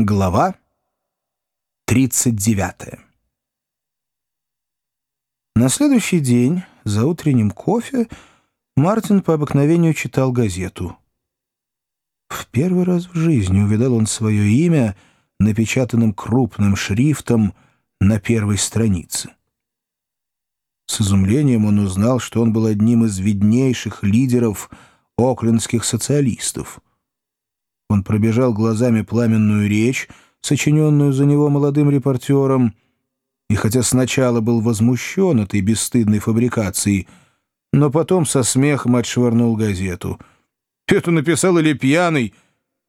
Глава 39 На следующий день, за утренним кофе, Мартин по обыкновению читал газету. В первый раз в жизни увидал он свое имя, напечатанным крупным шрифтом на первой странице. С изумлением он узнал, что он был одним из виднейших лидеров оклендских социалистов — он пробежал глазами пламенную речь, сочиненную за него молодым репортером, и хотя сначала был возмущен этой бесстыдной фабрикацией, но потом со смехом отшвырнул газету. «Это написал или пьяный,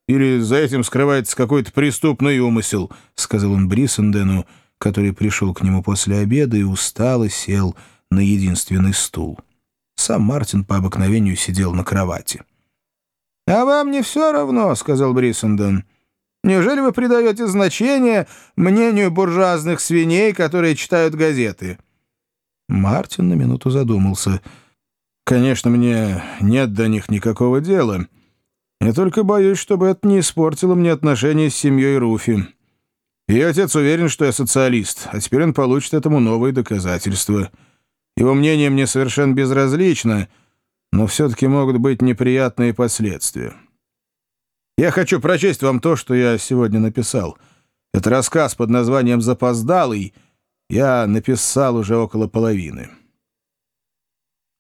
или за этим скрывается какой-то преступный умысел», — сказал он Брисендену, который пришел к нему после обеда и устало сел на единственный стул. Сам Мартин по обыкновению сидел на кровати. «А вам не все равно», — сказал Бриссенден. «Неужели вы придаете значение мнению буржуазных свиней, которые читают газеты?» Мартин на минуту задумался. «Конечно, мне нет до них никакого дела. Я только боюсь, чтобы это не испортило мне отношения с семьей Руфи. Ее отец уверен, что я социалист, а теперь он получит этому новые доказательства. Его мнение мне совершенно безразлично» но все-таки могут быть неприятные последствия. Я хочу прочесть вам то, что я сегодня написал. Это рассказ под названием «Запоздалый». Я написал уже около половины.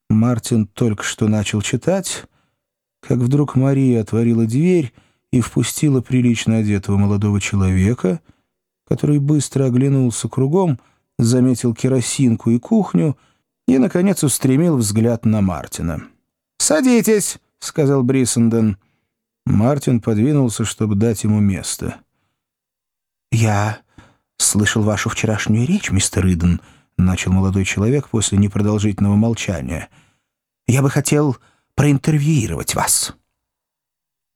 Мартин только что начал читать, как вдруг Мария отворила дверь и впустила прилично одетого молодого человека, который быстро оглянулся кругом, заметил керосинку и кухню и, наконец, устремил взгляд на Мартина. «Садитесь», — сказал Бриссенден. Мартин подвинулся, чтобы дать ему место. «Я слышал вашу вчерашнюю речь, мистер Иден», — начал молодой человек после непродолжительного молчания. «Я бы хотел проинтервьюировать вас».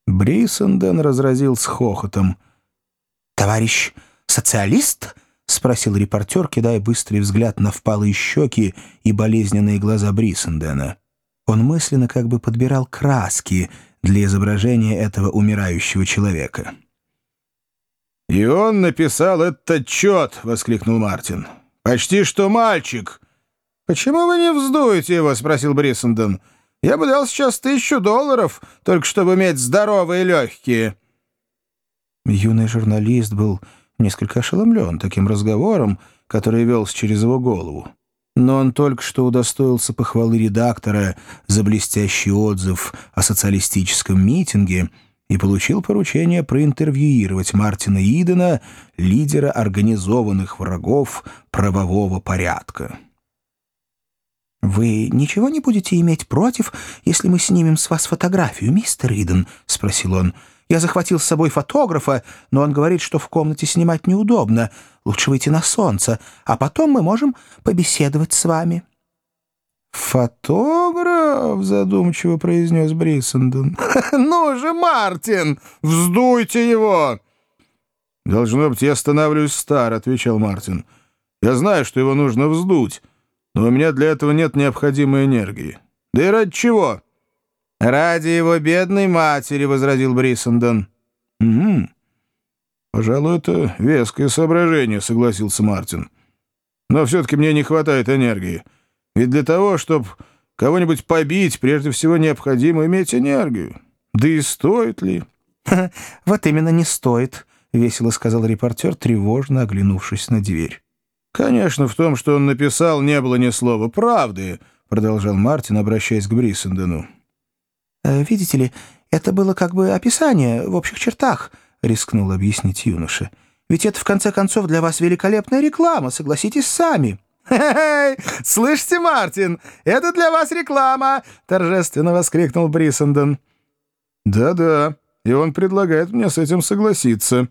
Бриссенден разразил с хохотом. «Товарищ социалист?» — спросил репортер, кидая быстрый взгляд на впалые щеки и болезненные глаза Бриссендена. Он мысленно как бы подбирал краски для изображения этого умирающего человека. «И он написал этот отчет!» — воскликнул Мартин. «Почти что мальчик!» «Почему вы не вздуете его?» — спросил Бриссенден. «Я бы дал сейчас тысячу долларов, только чтобы иметь здоровые легкие». Юный журналист был несколько ошеломлен таким разговором, который велся через его голову но он только что удостоился похвалы редактора за блестящий отзыв о социалистическом митинге и получил поручение проинтервьюировать Мартина Идена, лидера организованных врагов правового порядка. «Вы ничего не будете иметь против, если мы снимем с вас фотографию, мистер Иден?» — спросил он. Я захватил с собой фотографа, но он говорит, что в комнате снимать неудобно. Лучше выйти на солнце, а потом мы можем побеседовать с вами». «Фотограф?» — задумчиво произнес Бриссенден. «Ну же, Мартин, вздуйте его!» «Должно быть, я становлюсь стар», — отвечал Мартин. «Я знаю, что его нужно вздуть, но у меня для этого нет необходимой энергии. Да и ради чего?» «Ради его бедной матери», — возразил Бриссендон. «Угу. Пожалуй, это веское соображение», — согласился Мартин. «Но все-таки мне не хватает энергии. Ведь для того, чтобы кого-нибудь побить, прежде всего необходимо иметь энергию. Да и стоит ли?» «Вот именно не стоит», — весело сказал репортер, тревожно оглянувшись на дверь. «Конечно, в том, что он написал, не было ни слова правды», — продолжал Мартин, обращаясь к Бриссендену. Э, «Видите ли, это было как бы описание в общих чертах», — рискнул объяснить юноша. «Ведь это, в конце концов, для вас великолепная реклама, согласитесь сами». «Хе-хе! Слышите, Мартин, это для вас реклама!» — торжественно воскликнул Бриссенден. «Да-да, и он предлагает мне с этим согласиться».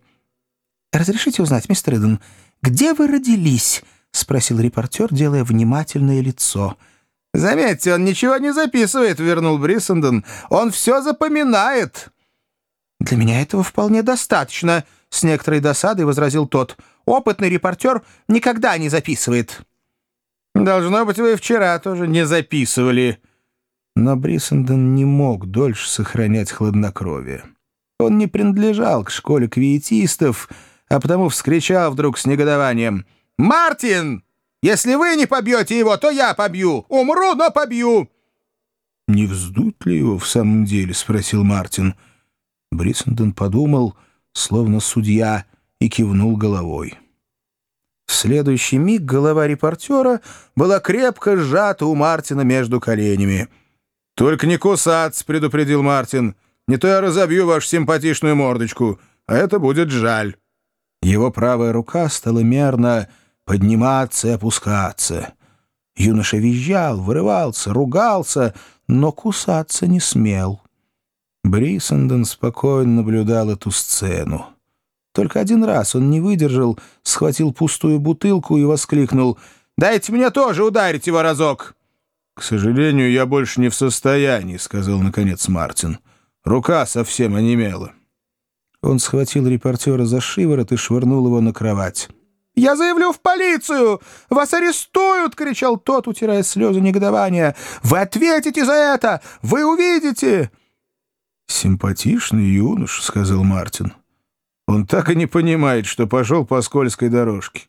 «Разрешите узнать, мистер Иден, где вы родились?» — спросил репортер, делая внимательное лицо — «Заметьте, он ничего не записывает», — вернул Бриссенден. «Он все запоминает». «Для меня этого вполне достаточно», — с некоторой досадой возразил тот. «Опытный репортер никогда не записывает». «Должно быть, вы вчера тоже не записывали». Но Бриссенден не мог дольше сохранять хладнокровие. Он не принадлежал к школе квиетистов, а потому вскричал вдруг с негодованием «Мартин! Если вы не побьете его, то я побью! Умру, но побью!» «Не вздуть ли его в самом деле?» — спросил Мартин. Бриссенден подумал, словно судья, и кивнул головой. В следующий миг голова репортера была крепко сжата у Мартина между коленями. «Только не кусаться», — предупредил Мартин. «Не то я разобью вашу симпатичную мордочку, а это будет жаль». Его правая рука стала мерно подниматься и опускаться. Юноша визжал, вырывался, ругался, но кусаться не смел. Брисенден спокойно наблюдал эту сцену. Только один раз он не выдержал, схватил пустую бутылку и воскликнул «Дайте мне тоже ударить его разок!» «К сожалению, я больше не в состоянии», — сказал, наконец, Мартин. «Рука совсем онемела». Он схватил репортера за шиворот и швырнул его на кровать. «Я заявлю в полицию! Вас арестуют!» — кричал тот, утирая слезы негодования. «Вы ответите за это! Вы увидите!» «Симпатичный юнош», — сказал Мартин. Он так и не понимает, что пошел по скользкой дорожке.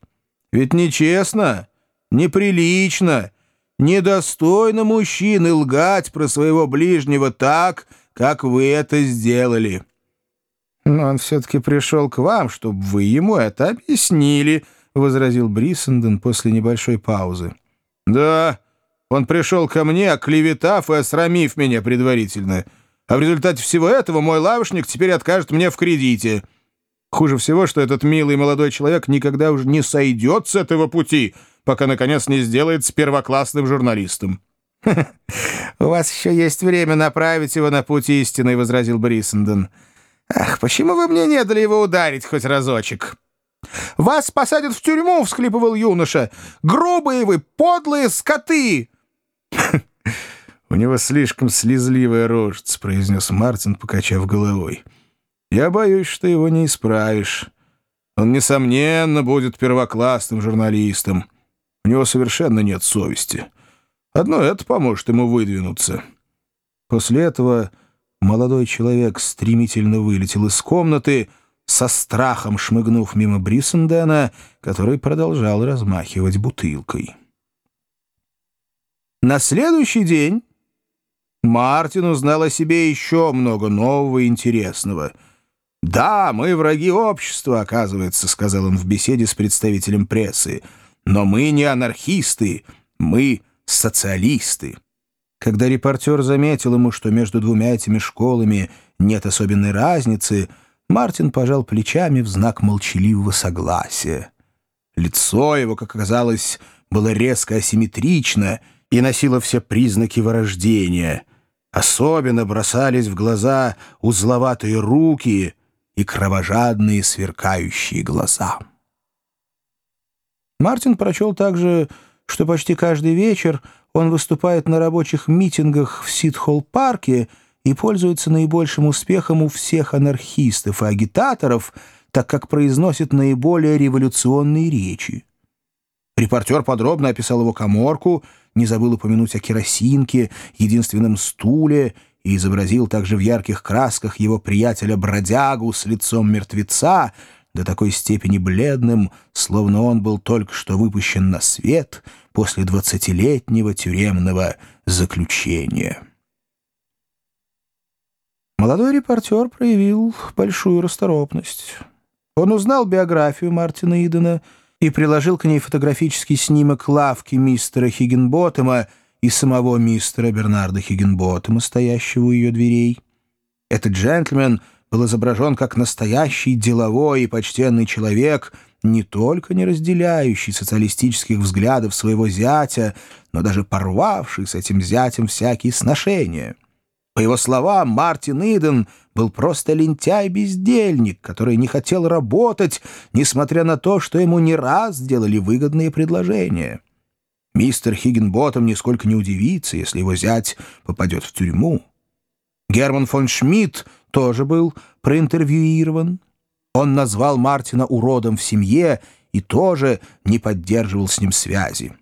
Ведь нечестно, неприлично, недостойно мужчины лгать про своего ближнего так, как вы это сделали. Но он все-таки пришел к вам, чтобы вы ему это объяснили, — возразил Бриссенден после небольшой паузы. Да, он пришел ко мне, оклеветав и осрамив меня предварительно. А в результате всего этого мой лавочник теперь откажет мне в кредите. Хуже всего, что этот милый молодой человек никогда уже не сойдет с этого пути, пока, наконец, не сделается первоклассным журналистом. «У вас еще есть время направить его на путь истины», — возразил Бриссенден. «Ах, почему вы мне не дали его ударить хоть разочек?» «Вас посадят в тюрьму!» — всхлипывал юноша. «Грубые вы, подлые скоты!» «У него слишком слезливая рожица», — произнес Мартин, покачав головой. Я боюсь, что его не исправишь. Он, несомненно, будет первоклассным журналистом. У него совершенно нет совести. Одно это поможет ему выдвинуться. После этого молодой человек стремительно вылетел из комнаты, со страхом шмыгнув мимо Бриссендена, который продолжал размахивать бутылкой. На следующий день Мартин узнал о себе еще много нового и интересного — «Да, мы враги общества, оказывается», — сказал он в беседе с представителем прессы. «Но мы не анархисты, мы социалисты». Когда репортер заметил ему, что между двумя этими школами нет особенной разницы, Мартин пожал плечами в знак молчаливого согласия. Лицо его, как оказалось, было резко асимметрично и носило все признаки вырождения. Особенно бросались в глаза узловатые руки — и кровожадные сверкающие глаза. Мартин прочел также, что почти каждый вечер он выступает на рабочих митингах в Ситхолл-парке и пользуется наибольшим успехом у всех анархистов и агитаторов, так как произносит наиболее революционные речи. Репортер подробно описал его коморку, не забыл упомянуть о керосинке, единственном стуле и изобразил также в ярких красках его приятеля-бродягу с лицом мертвеца, до такой степени бледным, словно он был только что выпущен на свет после двадцатилетнего тюремного заключения. Молодой репортер проявил большую расторопность. Он узнал биографию Мартина Идена и приложил к ней фотографический снимок лавки мистера Хиггинботтема, и самого мистера Бернарда Хиггенботтема, стоящего у ее дверей. Этот джентльмен был изображен как настоящий деловой и почтенный человек, не только не разделяющий социалистических взглядов своего зятя, но даже порвавший с этим зятем всякие сношения. По его словам, Мартин Иден был просто лентяй-бездельник, который не хотел работать, несмотря на то, что ему не раз делали выгодные предложения. Мистер Хиггенботом нисколько не удивится, если его зять попадет в тюрьму. Герман фон Шмидт тоже был проинтервьюирован. Он назвал Мартина уродом в семье и тоже не поддерживал с ним связи.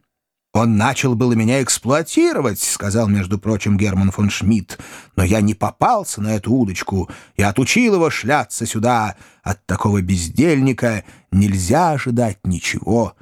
«Он начал было меня эксплуатировать», — сказал, между прочим, Герман фон Шмидт. «Но я не попался на эту удочку и отучил его шляться сюда. От такого бездельника нельзя ожидать ничего